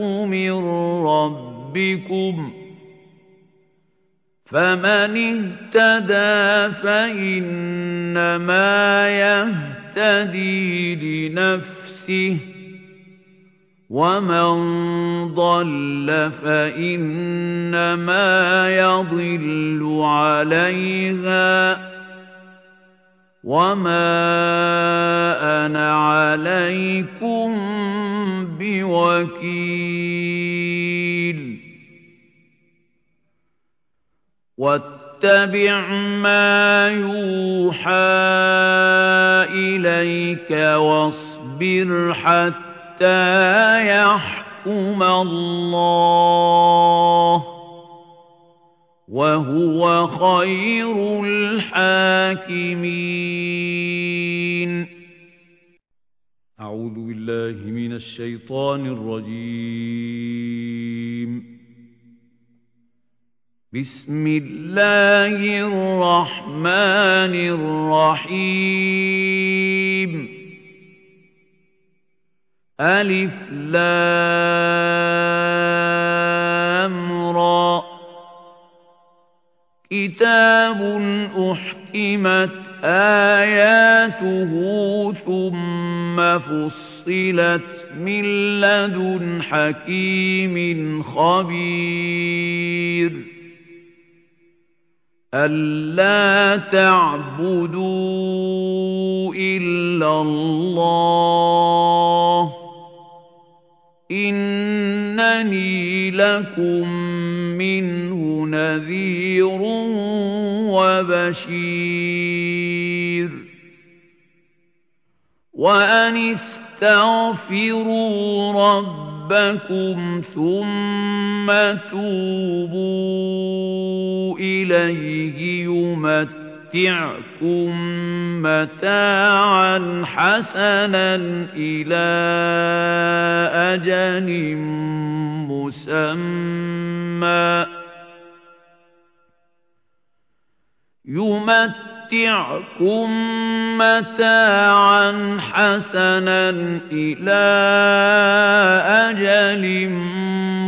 مِنْ رَبِّكُمْ فَمَنِ اهْتَدَىٰ فَإِنَّمَا يَهْتَدِي لِنَفْسِهِ وَمَن ضَلَّ فَإِنَّمَا يَضِلُّ عَلَيْهَا ۖ وَمَا أَنَا عَلَيْكُم بِوَكِيلٍ وَاتَّبِعْ مَا يُوحَىٰ إِلَيْكَ وَاصْبِرْ حَتَّىٰ يَحْكُمَ اللَّهُ ۚ وَهُوَ خَيْرُ الْحَاكِمِينَ. أعوذ بالله من الشيطان الرجيم. بسم الله الرحمن الرحيم. ألف لام كتاب أحكمت آياته ثم فصلت من لدن حكيم خبير أَلَّا تَعْبُدُوا إِلَّا اللَّهَ ۖ إِنَّنِي لَكُم مِّنْهُ نَذِيرٌ وَبَشِيرٌ وَأَنِ اسْتَغْفِرُوا رَبَّكُمْ ثُمَّ تُوبُوا إِلَيْهِ يُمَتِّعْكُم مَّتَاعًا حَسَنًا إِلَىٰ أَجَلٍ مُّسَمًّى. يُمَتِّعْكُم مَّتَاعًا حَسَنًا إِلَىٰ أَجَلٍ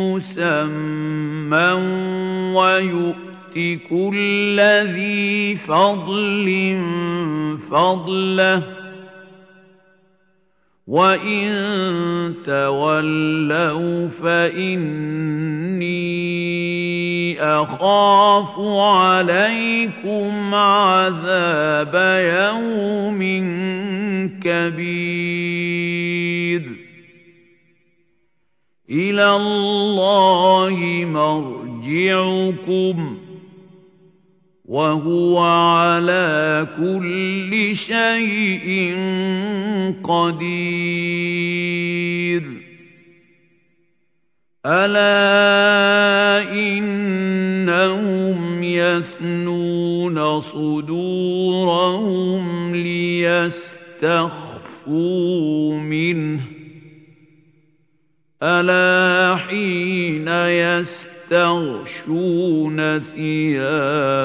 مُّسَمًّى وَيُؤْتِ كُلَّ ذِي فَضْلٍ فَضْلَهُ ۖ وَإِن تَوَلَّوْا فَإِنِّي أَخَافُ عَلَيْكُمْ عَذَابَ يَوْمٍ كَبِيرٍ. إِلَى اللَّهِ مَرْجِعُكُمْ وَهُوَ عَلَىٰ كُلِّ شَيْءٍ قَدِيرٌ. أَلَا صُدُورَهُمْ لِيَسْتَخْفُوا مِنْهُ ۚ أَلَا حِينَ يَسْتَغْشُونَ ثِيَابَهُمْ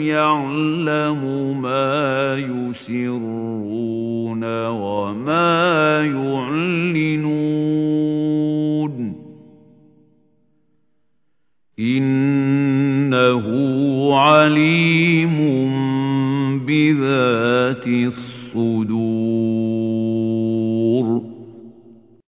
يَعْلَمُ مَا يُسِرُّونَ عَلِيمٌ بِذَاتِ الصُّدُورِ.